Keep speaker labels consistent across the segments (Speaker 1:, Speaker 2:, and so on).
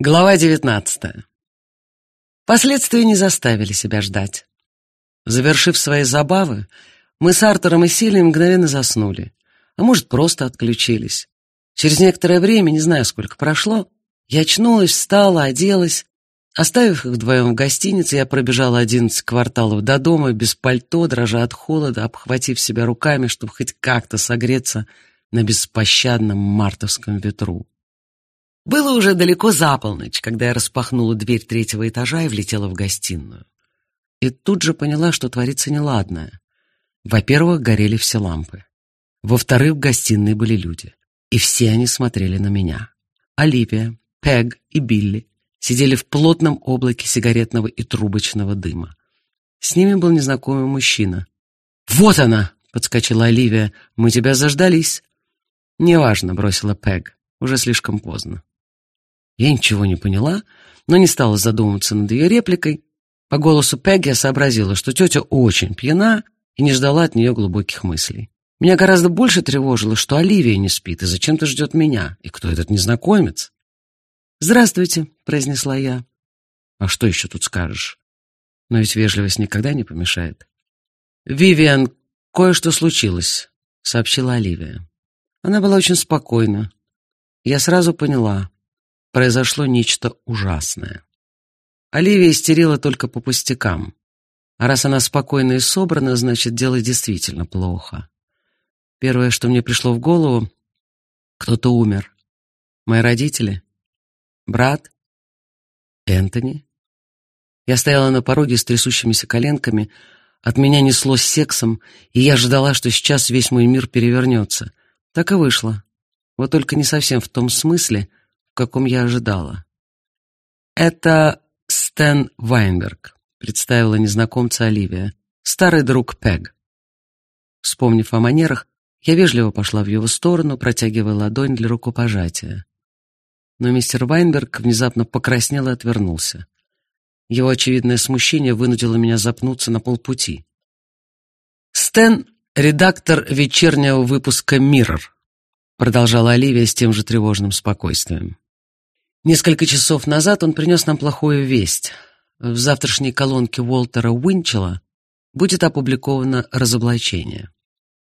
Speaker 1: Глава девятнадцатая. Последствия не заставили себя ждать. Завершив свои забавы, мы с Артуром и Силией мгновенно заснули, а может, просто отключились. Через некоторое время, не знаю, сколько прошло, я очнулась, встала, оделась. Оставив их вдвоем в гостинице, я пробежала одиннадцать кварталов до дома, без пальто, дрожа от холода, обхватив себя руками, чтобы хоть как-то согреться на беспощадном мартовском ветру. Было уже далеко за полночь, когда я распахнула дверь третьего этажа и влетела в гостиную. И тут же поняла, что творится неладное. Во-первых, горели все лампы. Во-вторых, в гостиной были люди. И все они смотрели на меня. Оливия, Пег и Билли сидели в плотном облаке сигаретного и трубочного дыма. С ними был незнакомый мужчина. «Вот она!» — подскочила Оливия. «Мы тебя заждались!» «Неважно», — бросила Пег. «Уже слишком поздно». Я ничего не поняла, но не стала задумываться над ее репликой. По голосу Пегги я сообразила, что тетя очень пьяна и не ждала от нее глубоких мыслей. Меня гораздо больше тревожило, что Оливия не спит и зачем-то ждет меня. И кто этот незнакомец? «Здравствуйте», — произнесла я. «А что еще тут скажешь? Но ведь вежливость никогда не помешает». «Вивиан, кое-что случилось», — сообщила Оливия. Она была очень спокойна. Я сразу поняла, произошло нечто ужасное. Оливия истерила только по пустякам. А раз она спокойна и собрана, значит, дело действительно плохо. Первое, что мне пришло в голову, кто-то умер. Мои родители? Брат? Энтони? Я стояла на пороге с трясущимися коленками, от меня несло сексом, и я ждала, что сейчас весь мой мир перевернется. Так и вышло. Вот только не совсем в том смысле, каком я ожидала. «Это Стэн Вайнберг», — представила незнакомца Оливия, старый друг Пег. Вспомнив о манерах, я вежливо пошла в его сторону, протягивая ладонь для рукопожатия. Но мистер Вайнберг внезапно покраснел и отвернулся. Его очевидное смущение вынудило меня запнуться на полпути. «Стэн — редактор вечернего выпуска «Миррор», — продолжала Оливия с тем же тревожным спокойствием. Несколько часов назад он принес нам плохую весть. В завтрашней колонке Уолтера Уинчела будет опубликовано разоблачение.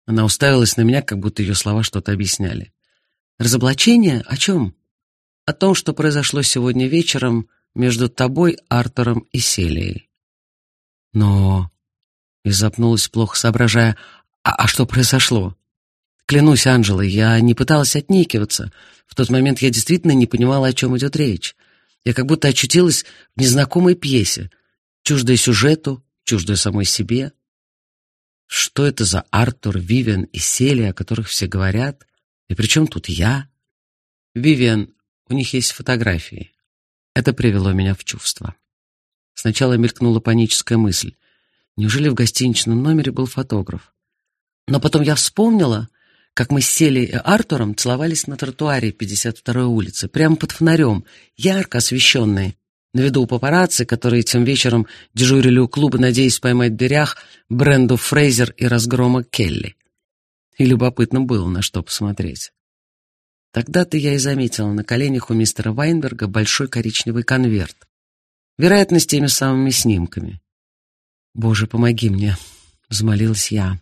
Speaker 1: Она уставилась на меня, как будто ее слова что-то объясняли. «Разоблачение? О чем?» «О том, что произошло сегодня вечером между тобой, Артуром и Селией». «Но...» — и запнулась, плохо соображая. «А, а что произошло?» Клянусь, Анжела, я не пыталась отнекиваться. В тот момент я действительно не понимала, о чем идет речь. Я как будто очутилась в незнакомой пьесе, чуждой сюжету, чуждой самой себе. Что это за Артур, Вивиан и Селия, о которых все говорят? И при чем тут я? Вивиан, у них есть фотографии. Это привело меня в чувство. Сначала мелькнула паническая мысль. Неужели в гостиничном номере был фотограф? Но потом я вспомнила, как мы с Селей и Артуром целовались на тротуаре 52-й улицы, прямо под фонарем, ярко освещенной, на виду у папарацци, которые тем вечером дежурили у клуба, надеясь поймать в дверях Бренду Фрейзер и разгрома Келли. И любопытно было, на что посмотреть. Тогда-то я и заметила на коленях у мистера Вайнберга большой коричневый конверт. Вероятно, с теми самыми снимками. «Боже, помоги мне», — взмолилась я.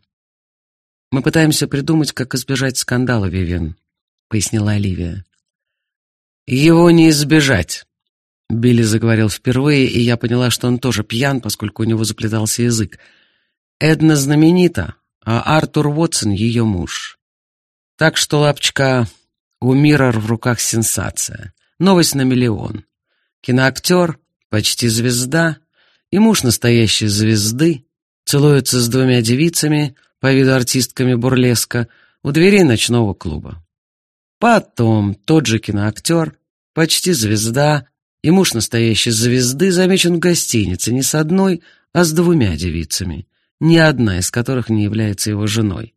Speaker 1: «Мы пытаемся придумать, как избежать скандала, Вивен», — пояснила Оливия. «Его не избежать», — Билли заговорил впервые, и я поняла, что он тоже пьян, поскольку у него заплетался язык. «Эдна знаменита, а Артур Уотсон — ее муж. Так что, лапочка, у Миррор в руках сенсация. Новость на миллион. Киноактер, почти звезда, и муж настоящей звезды целуется с двумя девицами, по виду артистками бурлеска у дверей ночного клуба. Потом тот же киноактер, почти звезда, и муж настоящей звезды замечен в гостинице не с одной, а с двумя девицами, ни одна из которых не является его женой.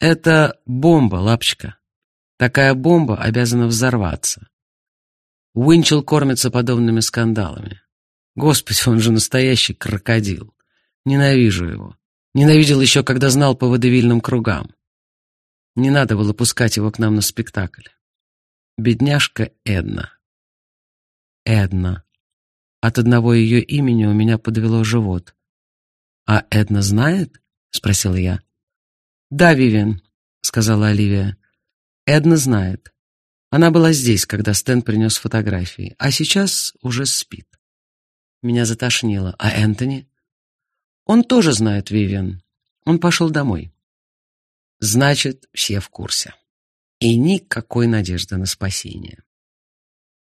Speaker 1: Это бомба, лапочка. Такая бомба обязана взорваться. Уинчел кормится подобными скандалами. Господи, он же настоящий крокодил. Ненавижу его. Ненавидел еще, когда знал по водевильным кругам. Не надо было пускать его к нам на спектакль. Бедняжка Эдна. Эдна. От одного ее имени у меня подвело живот. «А Эдна знает?» — спросила я. «Да, Вивиан», — сказала Оливия. «Эдна знает. Она была здесь, когда Стэн принес фотографии, а сейчас уже спит». Меня затошнило. «А Энтони?» «Он тоже знает, Вивиан. Он пошел домой». «Значит, все в курсе. И никакой надежды на спасение».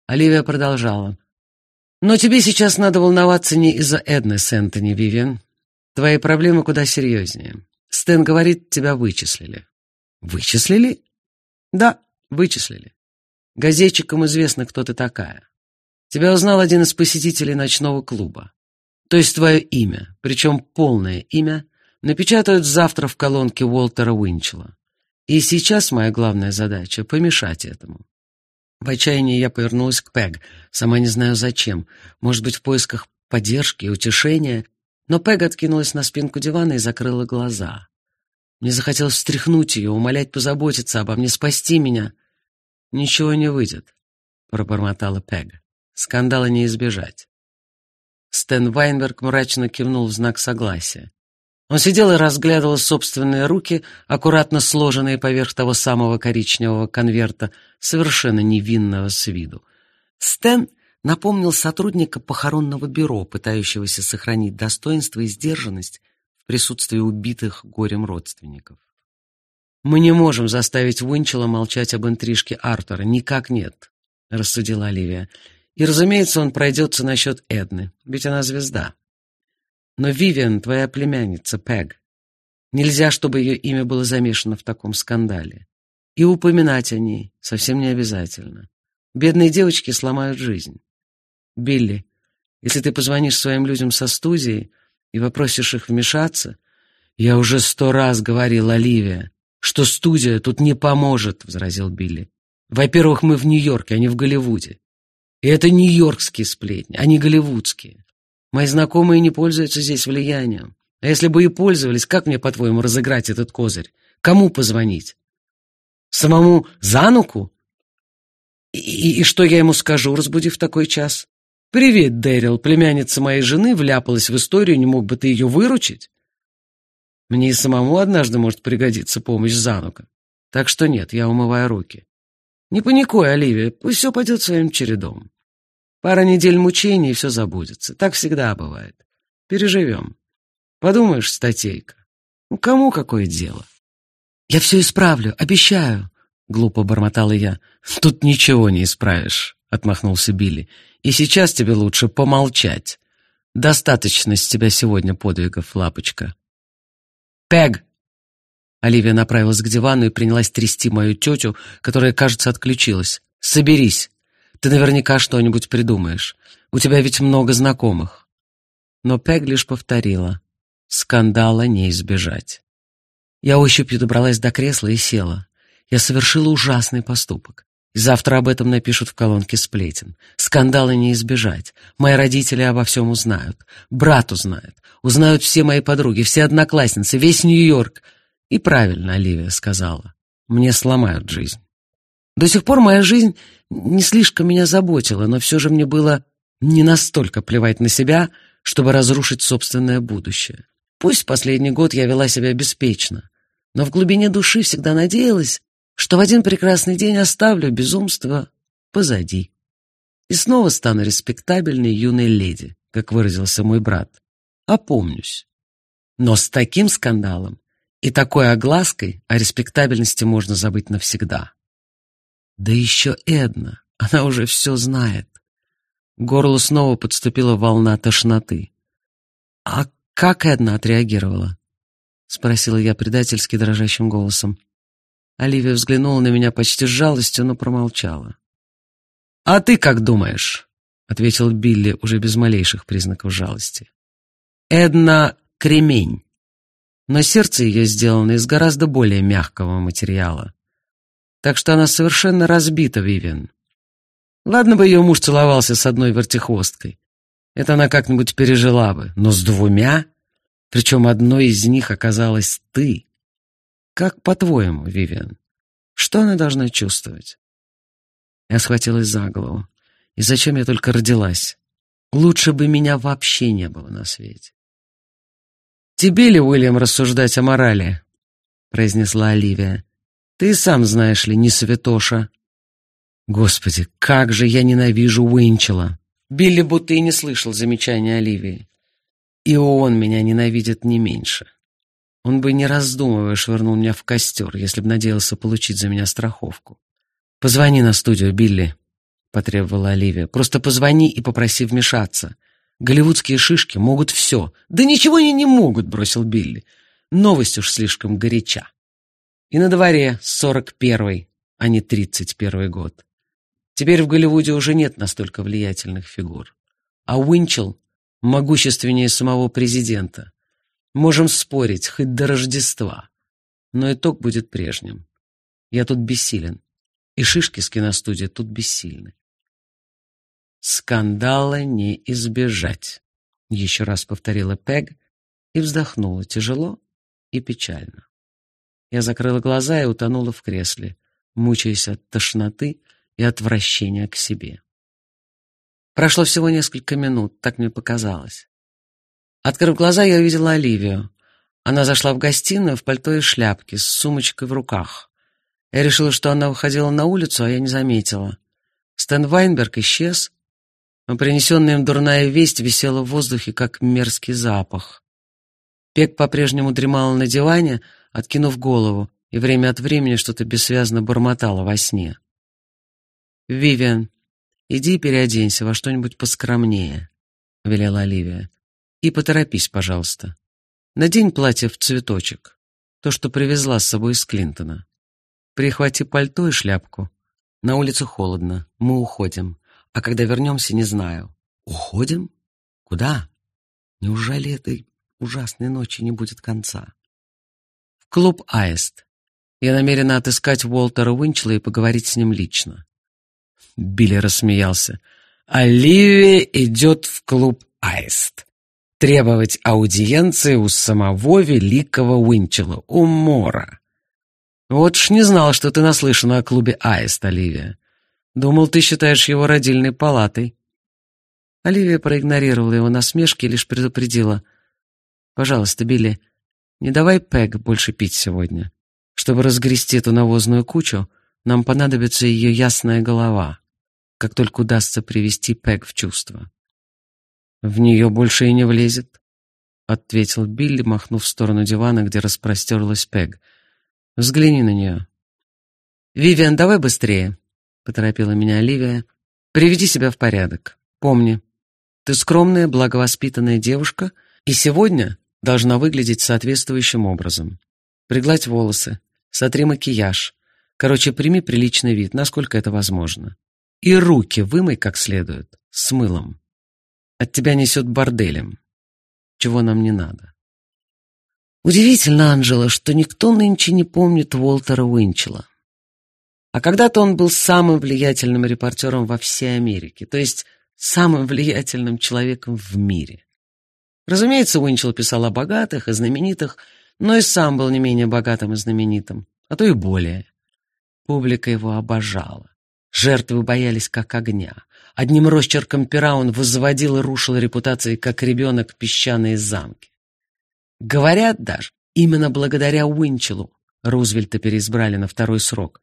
Speaker 1: Оливия продолжала. «Но тебе сейчас надо волноваться не из-за Эдны с Энтони. Твои проблемы куда серьезнее. Стэн говорит, тебя вычислили». «Вычислили?» «Да, вычислили. Газетчикам известно, кто ты такая. Тебя узнал один из посетителей ночного клуба. То есть твое имя, причем полное имя, напечатают завтра в колонке Уолтера Уинчела. И сейчас моя главная задача — помешать этому. В отчаянии я повернулась к Пэг, сама не знаю зачем, может быть, в поисках поддержки и утешения, но Пэг откинулась на спинку дивана и закрыла глаза. Мне захотелось встряхнуть ее, умолять позаботиться обо мне, спасти меня. «Ничего не выйдет», — пробормотала Пэг. «Скандала не избежать». Стэн Вайнберг мрачно кивнул в знак согласия. Он сидел и разглядывал собственные руки, аккуратно сложенные поверх того самого коричневого конверта, совершенно невинного с виду. Стэн напомнил сотрудника похоронного бюро, пытающегося сохранить достоинство и сдержанность в присутствии убитых горем родственников. «Мы не можем заставить Уинчела молчать об интрижке Артура. Никак нет», — рассудила Оливия. «И, разумеется, он пройдется насчет Эдны, ведь она звезда. Но Вивиан — твоя племянница, Пэг. Нельзя, чтобы ее имя было замешано в таком скандале. И упоминать о ней совсем не обязательно. Бедные девочки сломают жизнь. Билли, если ты позвонишь своим людям со студии и попросишь их вмешаться, я уже сто раз говорил, Оливия, что студия тут не поможет, — возразил Билли. Во-первых, мы в Нью-Йорке, а не в Голливуде. И это нью-йоркские сплетни, а не голливудские. Мои знакомые не пользуются здесь влиянием. А если бы и пользовались, как мне, по-твоему, разыграть этот козырь? Кому позвонить? Самому Зануку? И, и, и что я ему скажу, разбудив такой час? «Привет, Дэрил, племянница моей жены вляпалась в историю, не мог бы ты ее выручить?» Мне и самому однажды может пригодиться помощь Занука. Так что нет, я умываю руки. Не паникуй, Оливия, пусть все пойдет своим чередом. Пара недель мучений, и все забудется. Так всегда бывает. Переживем. Подумаешь, статейка. Ну, кому какое дело? Я все исправлю, обещаю, — глупо бормотала я. Тут ничего не исправишь, — отмахнулся Билли. И сейчас тебе лучше помолчать. Достаточно с тебя сегодня подвигов, лапочка. Пег! Оливия направилась к дивану и принялась трясти мою тетю, которая, кажется, отключилась. «Соберись. Ты наверняка что-нибудь придумаешь. У тебя ведь много знакомых». Но Пег лишь повторила. Скандала не избежать. Я ощупью добралась до кресла и села. Я совершила ужасный поступок. И завтра об этом напишут в колонке сплетен. Скандала не избежать. Мои родители обо всем узнают. Брат узнает. Узнают все мои подруги, все одноклассницы, весь Нью-Йорк. И правильно Оливия сказала. Мне сломают жизнь. До сих пор моя жизнь не слишком меня заботила, но все же мне было не настолько плевать на себя, чтобы разрушить собственное будущее. Пусть последний год я вела себя беспечно, но в глубине души всегда надеялась, что в один прекрасный день оставлю безумство позади и снова стану респектабельной юной леди, как выразился мой брат. Опомнюсь. Но с таким скандалом и такой оглаской о респектабельности можно забыть навсегда. Да еще Эдна, она уже все знает. К горлу снова подступила волна тошноты. «А как Эдна отреагировала?» — спросила я предательски дрожащим голосом. Оливия взглянула на меня почти с жалостью, но промолчала. «А ты как думаешь?» — ответил Билли уже без малейших признаков жалости. «Эдна — кремень, но сердце ее сделано из гораздо более мягкого материала. Так что она совершенно разбита, Вивен. Ладно бы ее муж целовался с одной вертихвосткой. Это она как-нибудь пережила бы. Но с двумя? Причем одной из них оказалась ты. Как по-твоему, Вивен, что она должна чувствовать? Я схватилась за голову. И зачем я только родилась? Лучше бы меня вообще не было на свете. «Тебе ли, Уильям, рассуждать о морали?» — произнесла Оливия. «Ты сам знаешь ли, не святоша». Господи, как же я ненавижу Уинчела. Билли будто и не слышал замечания Оливии. И он меня ненавидит не меньше. Он бы, не раздумывая, швырнул меня в костер, если бы надеялся получить за меня страховку. «Позвони на студию, Билли», — потребовала Оливия. «Просто позвони и попроси вмешаться. Голливудские шишки могут все». «Да ничего они не могут», — бросил Билли. «Новость уж слишком горяча. И на дворе сорок первый, а не тридцать первый год. Теперь в Голливуде уже нет настолько влиятельных фигур. А Уинчел могущественнее самого президента. Можем спорить, хоть до Рождества. Но итог будет прежним. Я тут бессилен. И шишки с киностудии тут бессильны. «Скандала не избежать», — еще раз повторила Пег и вздохнула тяжело и печально. Я закрыла глаза и утонула в кресле, мучаясь от тошноты и отвращения к себе. Прошло всего несколько минут, так мне показалось. Открыв глаза, я увидела Оливию. Она зашла в гостиную в пальто и шляпке, с сумочкой в руках. Я решила, что она уходила на улицу, а я не заметила. Стэн Вайнберг исчез, но принесенная им дурная весть висела в воздухе, как мерзкий запах. Пек по-прежнему дремала на диване, откинув голову, и время от времени что-то бессвязно бормотала во сне. «Вивиан, иди переоденься во что-нибудь поскромнее», — велела Оливия. «И поторопись, пожалуйста. Надень платье в цветочек, то, что привезла с собой из Клинтона. Прихвати пальто и шляпку. На улице холодно, мы уходим, а когда вернемся, не знаю». «Уходим? Куда? Неужели этой ужасной ночи не будет конца?» Клуб «Аист». Я намерена отыскать Уолтера Уинчела и поговорить с ним лично. Билли рассмеялся. Оливия идет в клуб «Аист». Требовать аудиенции у самого великого Уинчела, у Мора. Вот ж не знал, что ты наслышана о клубе «Аист», Оливия. Думал, ты считаешь его родильной палатой. Оливия проигнорировала его насмешки и лишь предупредила. «Пожалуйста, Билли, не давай Пэг больше пить сегодня. Чтобы разгрести эту навозную кучу, нам понадобится ее ясная голова, как только удастся привести Пэг в чувство. В нее больше и не влезет, — ответил Билли, махнув в сторону дивана, где распростерлась Пэг. Взгляни на нее. «Вивиан, давай быстрее», — поторопила меня Оливия. «Приведи себя в порядок. Помни, ты скромная, благовоспитанная девушка, и сегодня должна выглядеть соответствующим образом. Пригладь волосы, сотри макияж. Короче, прими приличный вид, насколько это возможно. И руки вымой как следует, с мылом. От тебя несет борделем, чего нам не надо. Удивительно, Анжела, что никто нынче не помнит Уолтера Уинчела. А когда-то он был самым влиятельным репортером во всей Америке, то есть самым влиятельным человеком в мире. Разумеется, Уинчел писал о богатых и знаменитых, но и сам был не менее богатым и знаменитым, а то и более. Публика его обожала. Жертвы боялись как огня. Одним росчерком пера он возводил и рушил репутации, как ребенок, песчаные замки. Говорят даже, именно благодаря Уинчелу Рузвельта переизбрали на второй срок.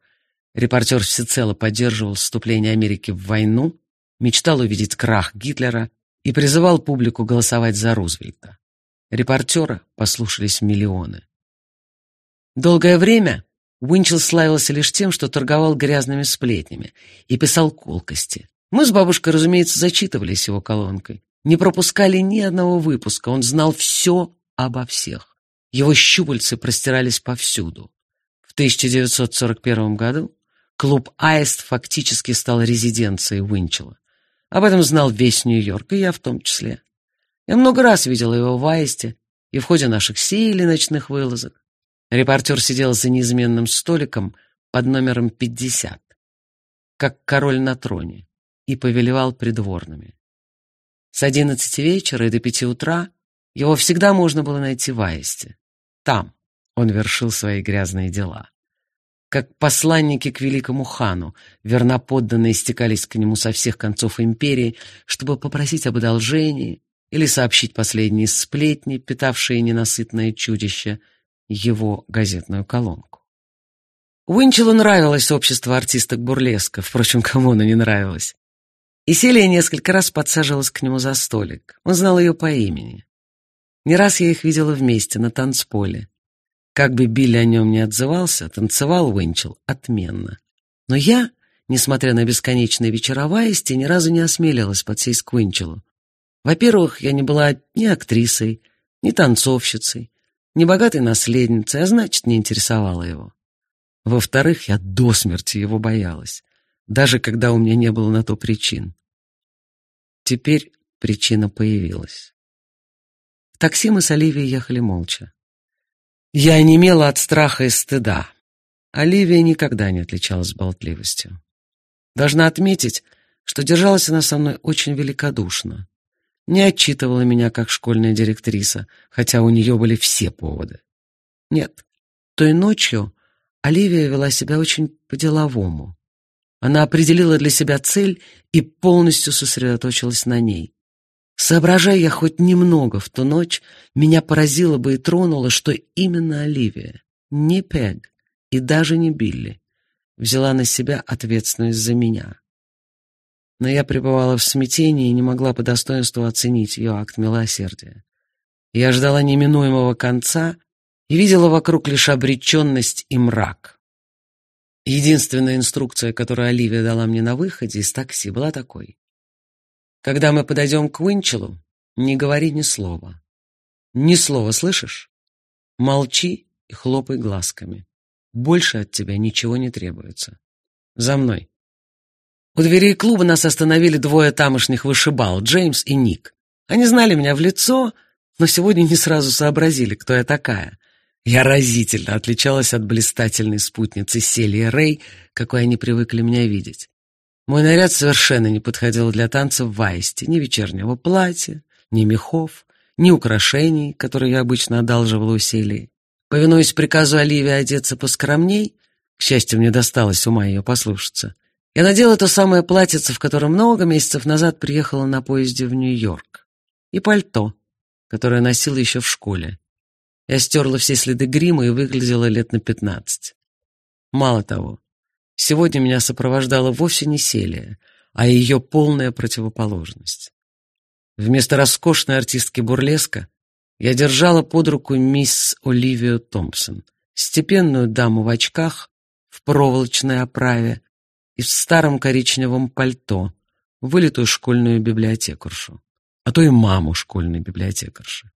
Speaker 1: Репортер всецело поддерживал вступление Америки в войну, мечтал увидеть крах Гитлера и призывал публику голосовать за Рузвельта. Репортера послушались миллионы. Долгое время Уинчел славился лишь тем, что торговал грязными сплетнями и писал колкости. Мы с бабушкой, разумеется, зачитывались его колонкой. Не пропускали ни одного выпуска, он знал все обо всех. Его щупальцы простирались повсюду. В 1941 году клуб «Аист» фактически стал резиденцией Уинчела. Об этом знал весь Нью-Йорк, и я в том числе. Я много раз видела его в Аисте и в ходе наших сей или ночных вылазок. Репортер сидел за неизменным столиком под номером 50, как король на троне, и повелевал придворными. С одиннадцати вечера и до пяти утра его всегда можно было найти в Аисте. Там он вершил свои грязные дела. Как посланники к великому хану, верноподданные стекались к нему со всех концов империи, чтобы попросить об одолжении или сообщить последние сплетни, питавшие ненасытное чудище, его газетную колонку. Уинчелу нравилось общество артисток бурлеска, впрочем, кому оно не нравилось. И Селия несколько раз подсаживалась к нему за столик. Он знал ее по имени. Не раз я их видела вместе на танцполе. Как бы Билли о нем не отзывался, танцевал Уинчел отменно. Но я, несмотря на бесконечные вечероваести, ни разу не осмелилась подсесть к Уинчелу. Во-первых, я не была ни актрисой, ни танцовщицей, ни богатой наследницей, а значит, не интересовала его. Во-вторых, я до смерти его боялась, даже когда у меня не было на то причин. Теперь причина появилась. В такси мы с Оливией ехали молча. Я онемела от страха и стыда. Оливия никогда не отличалась болтливостью. Должна отметить, что держалась она со мной очень великодушно. Не отчитывала меня как школьная директриса, хотя у нее были все поводы. Нет, той ночью Оливия вела себя очень по-деловому. Она определила для себя цель и полностью сосредоточилась на ней. Соображая я хоть немного в ту ночь, меня поразило бы и тронуло, что именно Оливия, не Пег и даже не Билли, взяла на себя ответственность за меня. Но я пребывала в смятении и не могла по достоинству оценить ее акт милосердия. Я ждала неминуемого конца и видела вокруг лишь обреченность и мрак. Единственная инструкция, которую Оливия дала мне на выходе из такси, была такой. Когда мы подойдем к Уинчелу, не говори ни слова. Ни слова, слышишь? Молчи и хлопай глазками. Больше от тебя ничего не требуется. За мной. У дверей клуба нас остановили двое тамошних вышибал, Джеймс и Ник. Они знали меня в лицо, но сегодня не сразу сообразили, кто я такая. Я разительно отличалась от блистательной спутницы Селии Рэй, какой они привыкли меня видеть. Мой наряд совершенно не подходил для танцев в Аисте. Ни вечернего платья, ни мехов, ни украшений, которые я обычно одалживала у Селии. Повинуясь приказу Оливии одеться поскромней, к счастью, мне досталось ума ее послушаться, я надела то самое платьице, в котором много месяцев назад приехала на поезде в Нью-Йорк, и пальто, которое носила еще в школе. Я стерла все следы грима и выглядела лет на пятнадцать. Мало того, Сегодня меня сопровождала вовсе не Селия, а ее полная противоположность. Вместо роскошной артистки бурлеска я держала под руку мисс Оливию Томпсон, степенную даму в очках, в проволочной оправе и в старом коричневом пальто, вылитую школьную библиотекаршу, а то и маму школьной библиотекарши.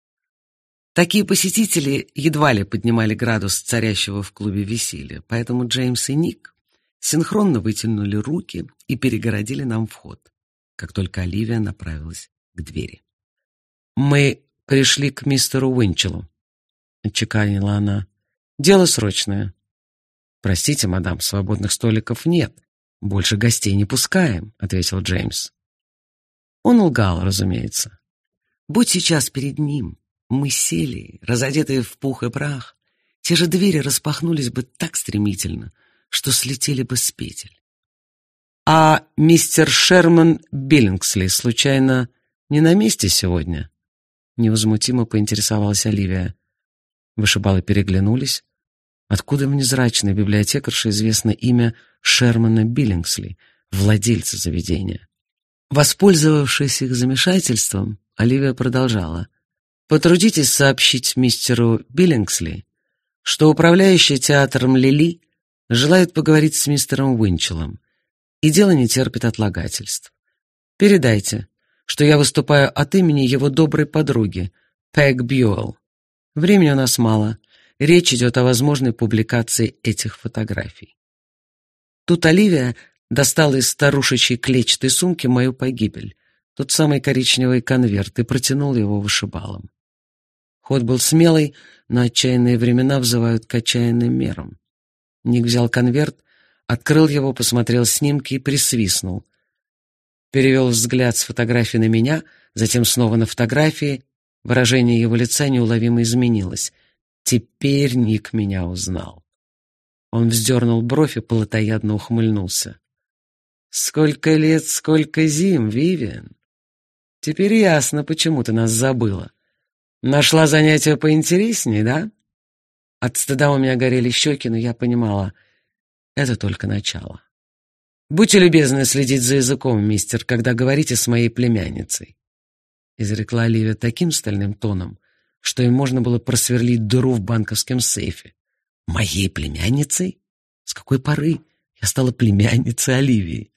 Speaker 1: Такие посетители едва ли поднимали градус царящего в клубе веселья, поэтому Джеймс и Ник синхронно вытянули руки и перегородили нам вход, как только Оливия направилась к двери. «Мы пришли к мистеру Уинчелу», — отчеканила она. «Дело срочное». «Простите, мадам, свободных столиков нет. Больше гостей не пускаем», — ответил Джеймс. Он лгал, разумеется. Будь сейчас перед ним, мы сели, разодетые в пух и прах, те же двери распахнулись бы так стремительно, что слетели бы с петель. «А мистер Шерман Биллингсли, случайно, не на месте сегодня?» Невозмутимо поинтересовалась Оливия. Вышибалы переглянулись. Откуда в незрачной библиотекарше известно имя Шермана Биллингсли, владельца заведения? Воспользовавшись их замешательством, Оливия продолжала. «Потрудитесь сообщить мистеру Биллингсли, что управляющий театром Лили желает поговорить с мистером Уинчелом, и дело не терпит отлагательств. Передайте, что я выступаю от имени его доброй подруги, Пэг Бьюэлл. Времени у нас мало. Речь идет о возможной публикации этих фотографий. Тут Оливия достала из старушечьей клетчатой сумки мою погибель, тот самый коричневый конверт, и протянула его вышибалом. Ход был смелый, но отчаянные времена взывают к отчаянным мерам. Ник взял конверт, открыл его, посмотрел снимки и присвистнул. Перевел взгляд с фотографии на меня, затем снова на фотографии. Выражение его лица неуловимо изменилось. Теперь Ник меня узнал. Он вздернул бровь и плотоядно ухмыльнулся. «Сколько лет, сколько зим, Вивиан! Теперь ясно, почему ты нас забыла. Нашла занятие поинтереснее, да?» От стыда у меня горели щеки, но я понимала, это только начало. «Будьте любезны следить за языком, мистер, когда говорите с моей племянницей», изрекла Оливия таким стальным тоном, что им можно было просверлить дыру в банковском сейфе. «Моей племянницей? С какой поры я стала племянницей Оливии?»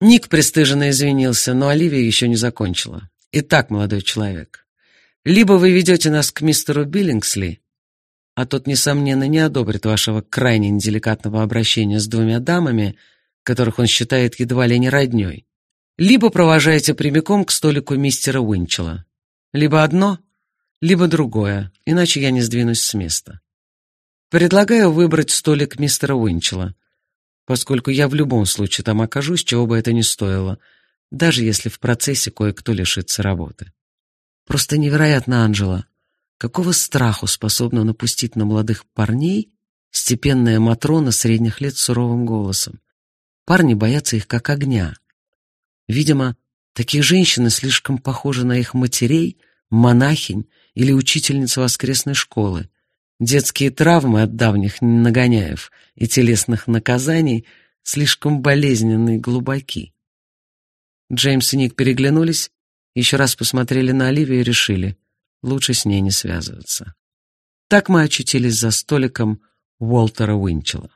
Speaker 1: Ник пристыженно извинился, но Оливия еще не закончила. «Итак, молодой человек, либо вы ведете нас к мистеру Биллингсли, а тот, несомненно, не одобрит вашего крайне неделикатного обращения с двумя дамами, которых он считает едва ли не роднёй, либо провожаете прямиком к столику мистера Уинчела. Либо одно, либо другое, иначе я не сдвинусь с места. Предлагаю выбрать столик мистера Уинчела, поскольку я в любом случае там окажусь, чего бы это ни стоило, даже если в процессе кое-кто лишится работы. Просто невероятно, Анжела, какого страху способна напустить на молодых парней степенная Матрона средних лет с суровым голосом. Парни боятся их как огня. Видимо, такие женщины слишком похожи на их матерей, монахинь или учительниц воскресной школы. Детские травмы от давних нагоняев и телесных наказаний слишком болезненные и глубоки. Джеймс и Ник переглянулись, еще раз посмотрели на Оливию и решили, лучше с ней не связываться. Так мы очутились за столиком Уолтера Уинчела.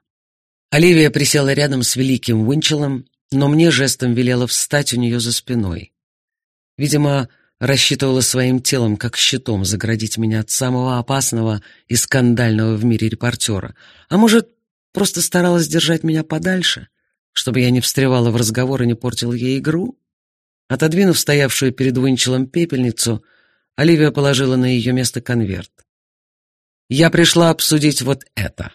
Speaker 1: Оливия присела рядом с великим Уинчелом, но мне жестом велела встать у нее за спиной. Видимо, рассчитывала своим телом, как щитом, заградить меня от самого опасного и скандального в мире репортера. А может, просто старалась держать меня подальше, чтобы я не встревала в разговор и не портила ей игру? Отодвинув стоявшую перед Уинчелом пепельницу, Оливия положила на ее место конверт. «Я пришла обсудить вот это».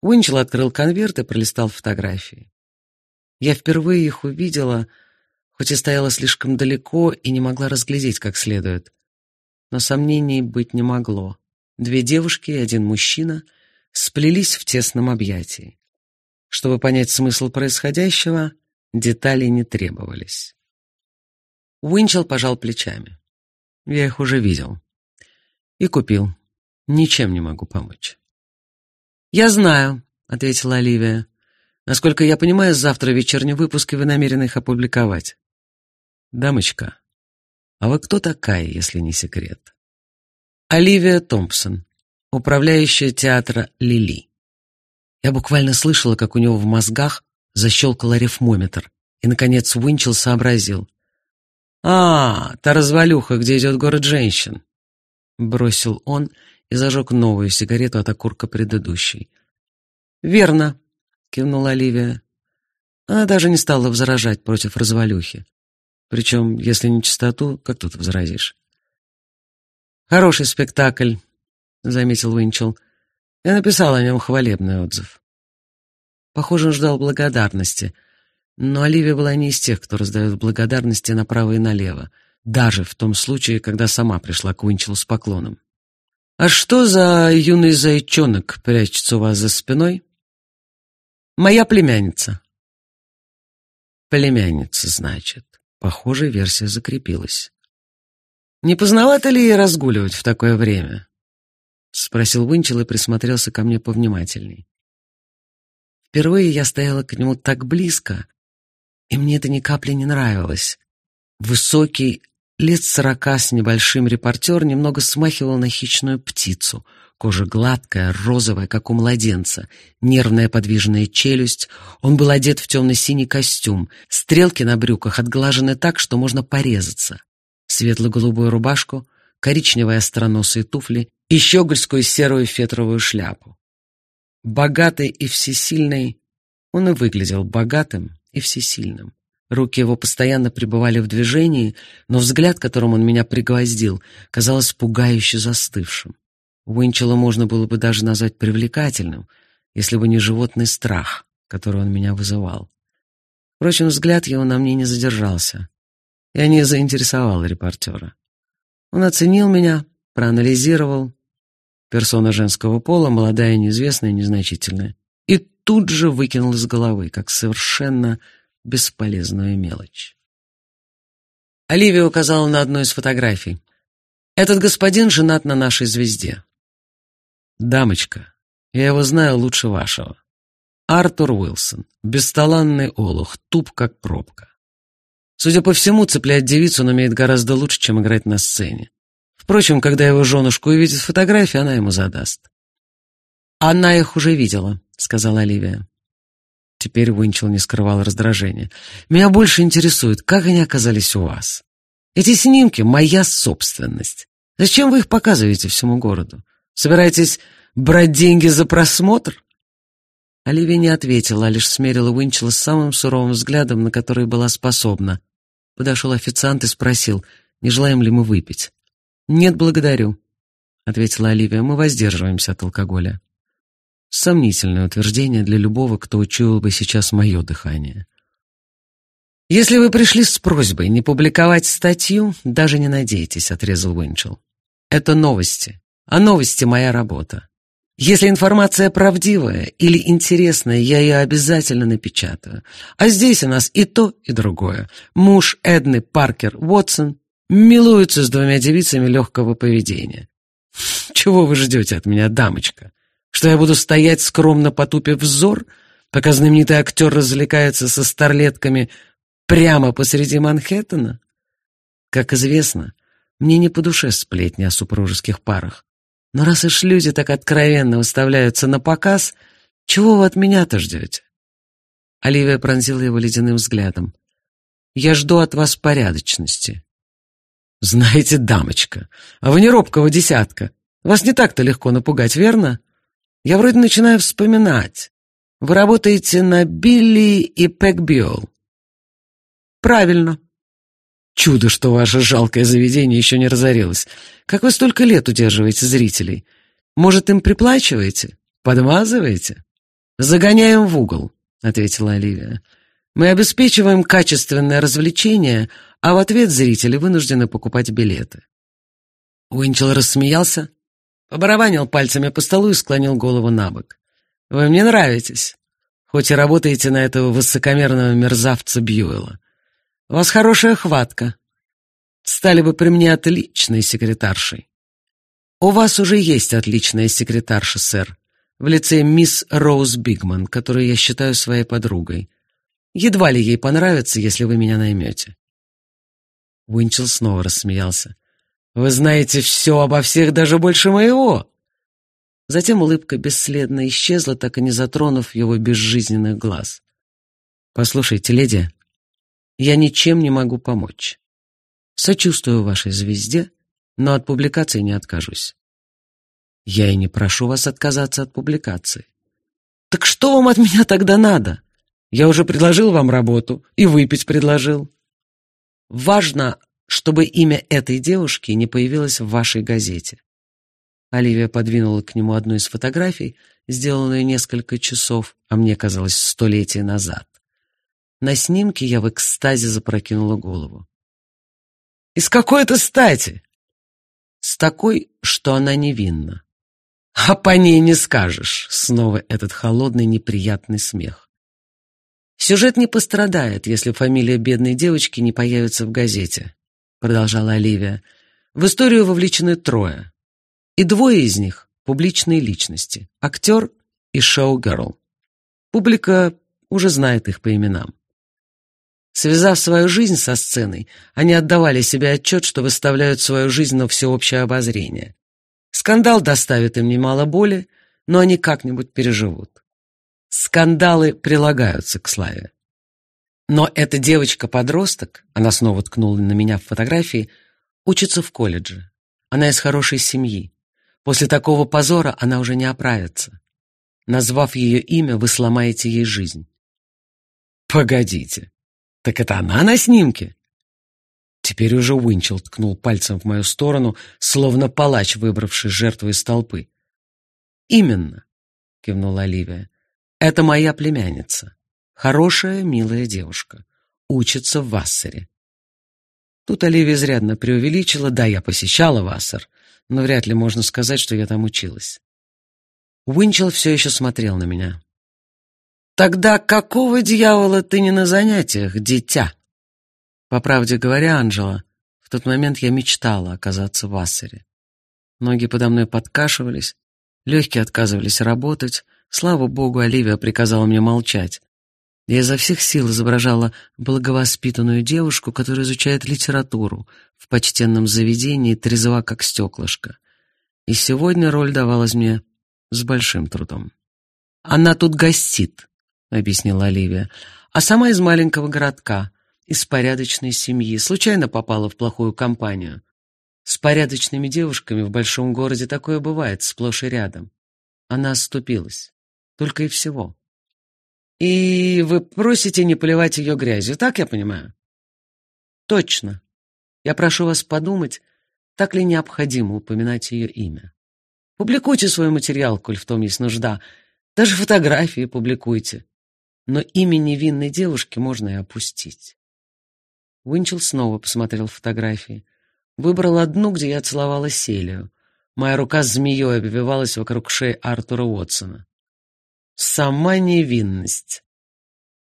Speaker 1: Уинчел открыл конверт и пролистал фотографии. Я впервые их увидела, хоть и стояла слишком далеко и не могла разглядеть как следует. Но сомнений быть не могло. Две девушки и один мужчина сплелись в тесном объятии. Чтобы понять смысл происходящего, деталей не требовались. Уинчел пожал плечами. Я их уже видел. И купил. Ничем не могу помочь. «Я знаю», — ответила Оливия. «Насколько я понимаю, завтра вечерний выпуск, вы намерены их опубликовать». «Дамочка, а вы кто такая, если не секрет?» «Оливия Томпсон, управляющая театра «Лили». Я буквально слышала, как у него в мозгах защелкал арифмометр, и, наконец, Уинчел сообразил. «А, та развалюха, где идет город женщин!» Бросил он и зажег новую сигарету от окурка предыдущей. «Верно», — кивнула Оливия. Она даже не стала возражать против развалюхи. Причем, если не чистоту, как тут возразишь? «Хороший спектакль», — заметил Уинчел. Я написал о нем хвалебный отзыв. Похоже, он ждал благодарности — но Оливия была не из тех, кто раздает благодарности направо и налево, даже в том случае, когда сама пришла к Уинчелу с поклоном. «А что за юный зайчонок прячется у вас за спиной?» «Моя племянница». «Племянница, значит». Похоже, версия закрепилась. «Не поздновато ли ей разгуливать в такое время?» — спросил Уинчел и присмотрелся ко мне повнимательней. Впервые я стояла к нему так близко, и мне это ни капли не нравилось. Высокий, лет сорока с небольшим репортер немного смахивал на хищную птицу. Кожа гладкая, розовая, как у младенца, нервная подвижная челюсть. Он был одет в темно-синий костюм, стрелки на брюках отглажены так, что можно порезаться. Светло-голубую рубашку, коричневые остроносые туфли и щегольскую серую фетровую шляпу. Богатый и всесильный, он и выглядел богатым и всесильным. Руки его постоянно пребывали в движении, но взгляд, которым он меня пригвоздил, казалось пугающе застывшим. Уинчела можно было бы даже назвать привлекательным, если бы не животный страх, который он меня вызывал. Впрочем, взгляд его на мне не задержался. Я не заинтересовал репортера. Он оценил меня, проанализировал. Персона женского пола, молодая, неизвестная, незначительная. Тут же выкинул из головы, как совершенно бесполезную мелочь. Оливия указала на одну из фотографий. «Этот господин женат на нашей звезде». «Дамочка, я его знаю лучше вашего. Артур Уилсон, бесталанный олух, туп как пробка. Судя по всему, цеплять девицу он умеет гораздо лучше, чем играть на сцене. Впрочем, когда его женушку увидит фотографии, она ему задаст. «Она их уже видела», — сказала Оливия. Теперь Уинчел не скрывал раздражения. «Меня больше интересует, как они оказались у вас. Эти снимки — моя собственность. Зачем вы их показываете всему городу? Собираетесь брать деньги за просмотр?» Оливия не ответила, а лишь смерила Уинчела самым суровым взглядом, на который была способна. Подошел официант и спросил, не желаем ли мы выпить. «Нет, благодарю», — ответила Оливия, — «мы воздерживаемся от алкоголя». Сомнительное утверждение для любого, кто учуял бы сейчас мое дыхание. «Если вы пришли с просьбой не публиковать статью, даже не надейтесь», — отрезал Уинчел. «Это новости, а новости — моя работа. Если информация правдивая или интересная, я ее обязательно напечатаю. А здесь у нас и то, и другое. Муж Эдны Паркер Уотсон милуется с двумя девицами легкого поведения. Чего вы ждете от меня, дамочка? Что я буду стоять скромно потупив взор, пока знаменитый актер развлекается со старлетками прямо посреди Манхэттена? Как известно, мне не по душе сплетни о супружеских парах. Но раз уж люди так откровенно выставляются на показ, чего вы от меня-то ждете? Оливия пронзила его ледяным взглядом. Я жду от вас порядочности. Знаете, дамочка, а вы не робкого десятка. Вас не так-то легко напугать, верно? Я вроде начинаю вспоминать. Вы работаете на Билли и Пэкбиол. Правильно. Чудо, что ваше жалкое заведение еще не разорилось. Как вы столько лет удерживаете зрителей? Может, им приплачиваете? Подмазываете? Загоняем в угол, ответила Оливия. Мы обеспечиваем качественное развлечение, а в ответ зрители вынуждены покупать билеты. Уинчел рассмеялся, побарабанил пальцами по столу и склонил голову на бок. «Вы мне нравитесь, хоть и работаете на этого высокомерного мерзавца Бьюэлла. У вас хорошая хватка. Стали бы при мне отличной секретаршей. У вас уже есть отличная секретарша, сэр, в лице мисс Роуз Бигман, которую я считаю своей подругой. Едва ли ей понравится, если вы меня наймете. Уинчел снова рассмеялся. «Вы знаете все обо всех даже больше моего!» Затем улыбка бесследно исчезла, так и не затронув его безжизненных глаз. «Послушайте, леди, я ничем не могу помочь. Сочувствую вашей звезде, но от публикации не откажусь. Я и не прошу вас отказаться от публикации. Так что вам от меня тогда надо? Я уже предложил вам работу и выпить предложил. Важно, чтобы имя этой девушки не появилось в вашей газете. Оливия подвинула к нему одну из фотографий, сделанную несколько часов, а мне казалось, столетия назад. На снимке я в экстазе запрокинула голову. «Из какой это стати?» «С такой, что она невинна». «А по ней не скажешь!» Снова этот холодный неприятный смех. «Сюжет не пострадает, если фамилия бедной девочки не появится в газете», продолжала Оливия. «В историю вовлечены трое. И двое из них — публичные личности. Актер и шоу-герл. Публика уже знает их по именам. Связав свою жизнь со сценой, они отдавали себе отчет, что выставляют свою жизнь на всеобщее обозрение. Скандал доставит им немало боли, но они как-нибудь переживут. Скандалы прилагаются к славе. Но эта девочка-подросток, она снова ткнула на меня в фотографии, учится в колледже. Она из хорошей семьи. После такого позора она уже не оправится. Назвав ее имя, вы сломаете ей жизнь. Погодите, так это она на снимке? Теперь уже Уинчел ткнул пальцем в мою сторону, словно палач, выбравший жертву из толпы. «Именно», — кивнула Оливия, — «это моя племянница. Хорошая, милая девушка. Учится в Вассере». Тут Оливия изрядно преувеличила. Да, я посещала Вассер, но вряд ли можно сказать, что я там училась. Уинчел все еще смотрел на меня. Тогда какого дьявола ты не на занятиях, дитя? По правде говоря, Анжела, в тот момент я мечтала оказаться в Ассере. Ноги подо мной подкашивались, легкие отказывались работать. Слава богу, Оливия приказала мне молчать. Я изо всех сил изображала благовоспитанную девушку, которая изучает литературу в почтенном заведении, трезва как стеклышко. И сегодня роль давалась мне с большим трудом. «Она тут гостит», — объяснила Оливия, «а сама из маленького городка, из порядочной семьи, случайно попала в плохую компанию. С порядочными девушками в большом городе такое бывает сплошь и рядом. Она оступилась. Только и всего. И вы просите не поливать ее грязью, так я понимаю? Точно. Я прошу вас подумать, так ли необходимо упоминать ее имя. Публикуйте свой материал, коль в том есть нужда. Даже фотографии публикуйте. Но имя невинной девушки можно и опустить. Уинчел снова посмотрел фотографии. Выбрал одну, где я целовала Селию. Моя рука змеей обвивалась вокруг шеи Артура Уотсона. Сама невинность.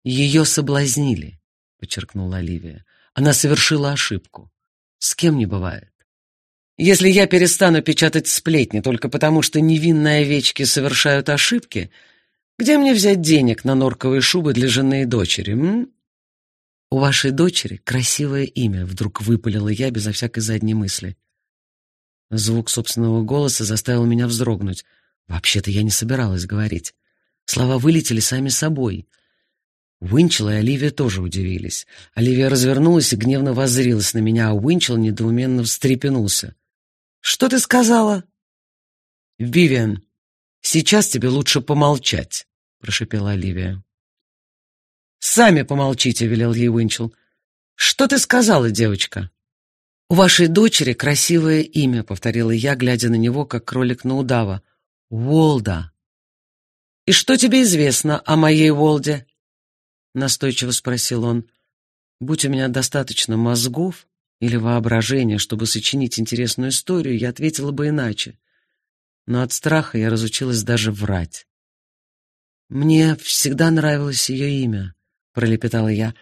Speaker 1: Ее соблазнили, подчеркнула Оливия. Она совершила ошибку. С кем не бывает. Если я перестану печатать сплетни только потому, что невинные овечки совершают ошибки, где мне взять денег на норковые шубы для жены и дочери, м? У вашей дочери красивое имя, вдруг выпалила я безо всякой задней мысли. Звук собственного голоса заставил меня вздрогнуть. Вообще-то я не собиралась говорить. Слова вылетели сами собой. Уинчел и Оливия тоже удивились. Оливия развернулась и гневно воззрилась на меня, а Уинчел недоуменно встрепенулся. «Что ты сказала?» «Вивиан, сейчас тебе лучше помолчать», — прошепела Оливия. «Сами помолчите», — велел ей Уинчел. «Что ты сказала, девочка?» «У вашей дочери красивое имя», — повторила я, глядя на него, как кролик на удава. «Уолда». «И что тебе известно о моей Уолде?» — настойчиво спросил он. «Будь у меня достаточно мозгов или воображения, чтобы сочинить интересную историю, я ответила бы иначе. Но от страха я разучилась даже врать. Мне всегда нравилось ее имя», — пролепетала я.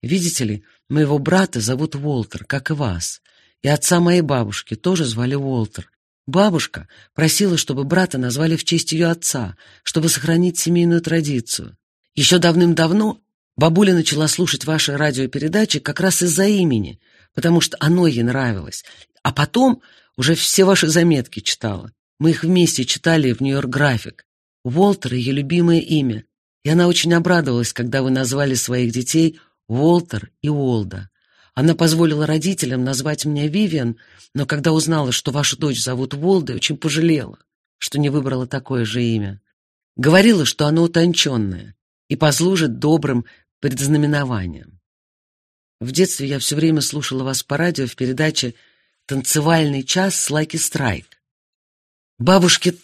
Speaker 1: «Видите ли, моего брата зовут Уолтер, как и вас, и отца моей бабушки тоже звали Уолтер. Бабушка просила, чтобы брата назвали в честь ее отца, чтобы сохранить семейную традицию. Еще давным-давно бабуля начала слушать ваши радиопередачи как раз из-за имени, потому что оно ей нравилось. А потом уже все ваши заметки читала. Мы их вместе читали в Нью-Йорк График. Уолтер — ее любимое имя. И она очень обрадовалась, когда вы назвали своих детей Уолтер и Уолда. Она позволила родителям назвать меня Вивиан, но когда узнала, что вашу дочь зовут Волда, очень пожалела, что не выбрала такое же имя. Говорила, что оно утонченное и послужит добрым предзнаменованием. В детстве я все время слушала вас по радио в передаче «Танцевальный час» с Лайки Страйк. Бабушке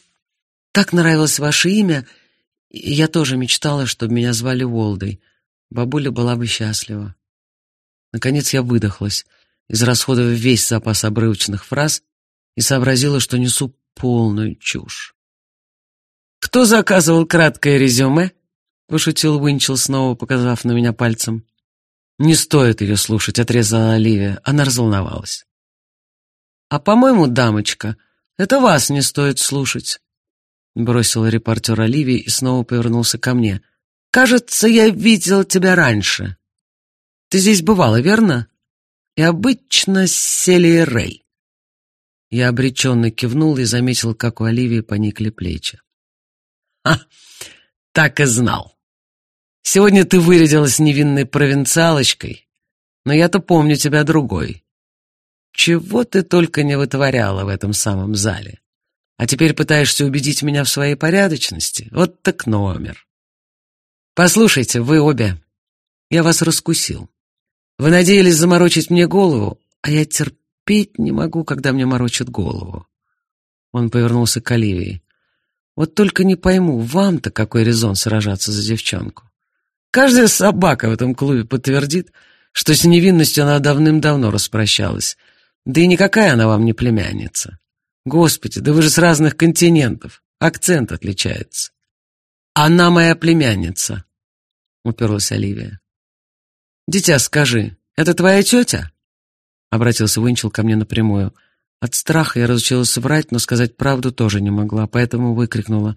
Speaker 1: так нравилось ваше имя, и я тоже мечтала, чтобы меня звали Волдой. Бабуля была бы счастлива. Наконец я выдохлась, израсходовав весь запас обрывочных фраз, и сообразила, что несу полную чушь. «Кто заказывал краткое резюме?» — пошутил Уинчел, снова показав на меня пальцем. «Не стоит ее слушать», — отрезала Оливия. Она разволновалась. «А, по-моему, дамочка, это вас не стоит слушать», — бросил репортер Оливии и снова повернулся ко мне. «Кажется, я видел тебя раньше». Ты здесь бывала, верно? И обычно Селия Рэй. Я обреченно кивнул и заметил, как у Оливии поникли плечи. «А, так и знал. Сегодня ты вырядилась невинной провинциалочкой, но я-то помню тебя другой. Чего ты только не вытворяла в этом самом зале. А теперь пытаешься убедить меня в своей порядочности? Вот так номер. Послушайте, вы обе, я вас раскусил. Вы надеялись заморочить мне голову, а я терпеть не могу, когда мне морочат голову. Он повернулся к Оливии. Вот только не пойму, вам-то какой резон сражаться за девчонку? Каждая собака в этом клубе подтвердит, что с невинностью она давным-давно распрощалась. Да и никакая она вам не племянница. Господи, да вы же с разных континентов. Акцент отличается. Она моя племянница, — уперлась Оливия. «Дитя, скажи, это твоя тетя?» Обратился Уинчел ко мне напрямую. От страха я разучилась врать, но сказать правду тоже не могла, поэтому выкрикнула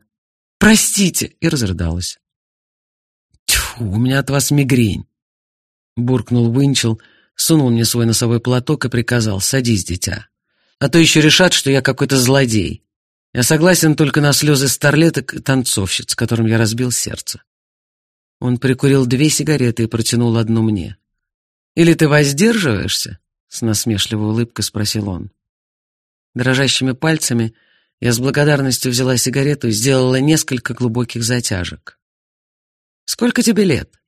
Speaker 1: «Простите!» и разрыдалась. «Тьфу, у меня от вас мигрень!» Буркнул Уинчел, сунул мне свой носовой платок и приказал «Садись, дитя, а то еще решат, что я какой-то злодей. Я согласен только на слезы старлеток и танцовщиц, которым я разбил сердце». Он прикурил две сигареты и протянул одну мне. «Или ты воздерживаешься?» — с насмешливой улыбкой спросил он. Дрожащими пальцами я с благодарностью взяла сигарету и сделала несколько глубоких затяжек. «Сколько тебе лет?»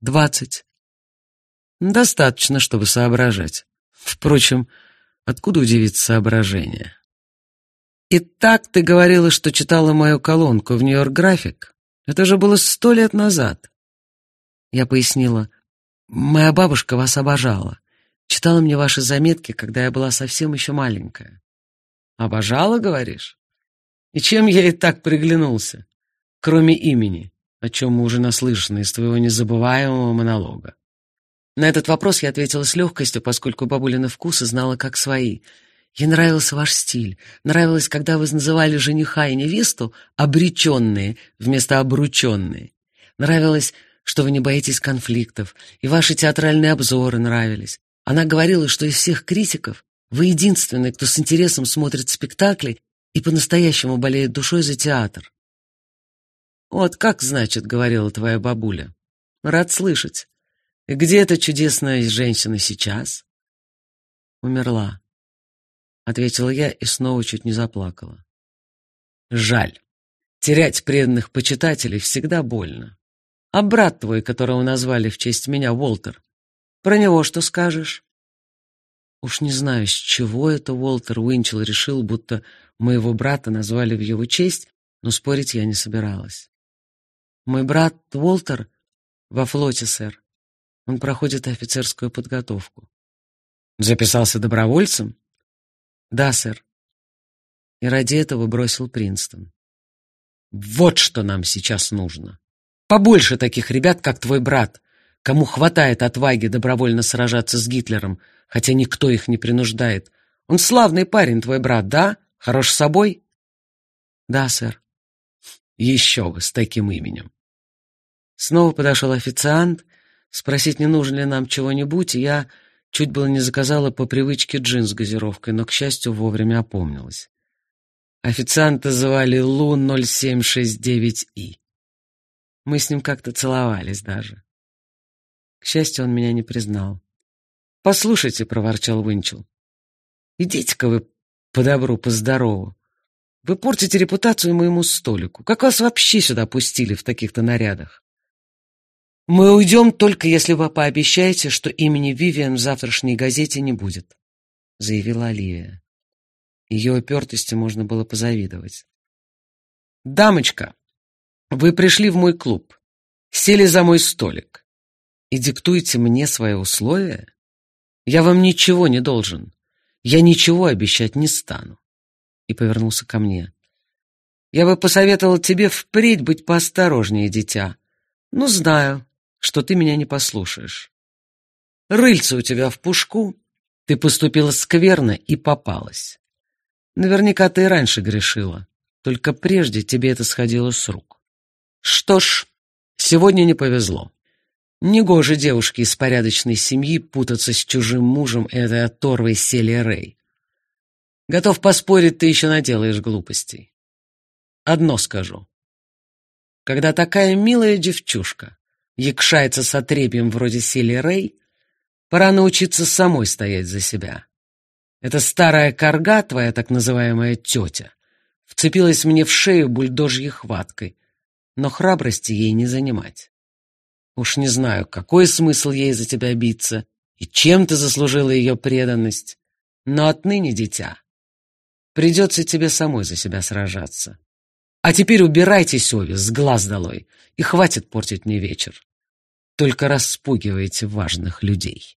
Speaker 1: «Двадцать». «Достаточно, чтобы соображать. Впрочем, откуда удивиться соображение?» «Итак, ты говорила, что читала мою колонку в «Нью-Йорк График». Это же было сто лет назад». Я пояснила, «Моя бабушка вас обожала. Читала мне ваши заметки, когда я была совсем еще маленькая. Обожала, говоришь? И чем я и так приглянулся? Кроме имени, о чем мы уже наслышаны из твоего незабываемого монолога. На этот вопрос я ответила с легкостью, поскольку бабулины вкусы знала как свои. Ей нравился ваш стиль. Нравилось, когда вы называли жениха и невесту «обреченные» вместо «обрученные». Нравилось, что вы не боитесь конфликтов, и ваши театральные обзоры нравились. Она говорила, что из всех критиков вы единственный, кто с интересом смотрит спектакли и по-настоящему болеет душой за театр. «Вот как, значит, — говорила твоя бабуля. Рад слышать. И где эта чудесная женщина сейчас?» «Умерла», — ответила я и снова чуть не заплакала. «Жаль. Терять преданных почитателей всегда больно. А брат твой, которого назвали в честь меня Уолтер, про него что скажешь?» Уж не знаю, с чего это Уолтер Уинчел решил, будто моего брата назвали в его честь, но спорить я не собиралась. «Мой брат Уолтер во флоте, сэр. Он проходит офицерскую подготовку». «Записался добровольцем?» «Да, сэр. И ради этого бросил Принстон». «Вот что нам сейчас нужно. Побольше таких ребят, как твой брат, кому хватает отваги добровольно сражаться с Гитлером, хотя никто их не принуждает. Он славный парень, твой брат, да? Хорош собой? Да, сэр. Еще бы, с таким именем. Снова подошел официант, спросить, не нужно ли нам чего-нибудь, и я чуть было не заказала по привычке джин с газировкой, но, к счастью, вовремя опомнилась. Официанта звали Лу 0769И. Мы с ним как-то целовались даже. К счастью, он меня не признал. «Послушайте», — проворчал Уинчел, — «идите-ка вы по добру, по здорову. Вы портите репутацию моему столику. Как вас вообще сюда пустили в таких-то нарядах?» «Мы уйдем только, если вы пообещаете, что имени Вивиан в завтрашней газете не будет», — заявила Оливия. Ее упертости можно было позавидовать. «Дамочка, вы пришли в мой клуб, сели за мой столик и диктуете мне свои условия? Я вам ничего не должен. Я ничего обещать не стану. И повернулся ко мне. Я бы посоветовал тебе впредь быть поосторожнее, дитя. Ну, знаю, что ты меня не послушаешь. Рыльце у тебя в пушку, ты поступила скверно и попалась. Наверняка ты и раньше грешила, только прежде тебе это сходило с рук. Что ж, сегодня не повезло. Негоже девушке из порядочной семьи путаться с чужим мужем этой оторвой Селия Рэй. Готов поспорить, ты еще наделаешь глупостей. Одно скажу. Когда такая милая девчушка якшается с отребием вроде Селии Рэй, пора научиться самой стоять за себя. Эта старая корга, твоя так называемая тетя, вцепилась мне в шею бульдожьей хваткой, но храбрости ей не занимать. Уж не знаю, какой смысл ей за тебя биться и чем ты заслужила ее преданность, но отныне, дитя, придется тебе самой за себя сражаться. А теперь убирайтесь обе с глаз долой, и хватит портить мне вечер. Только распугивайте важных людей.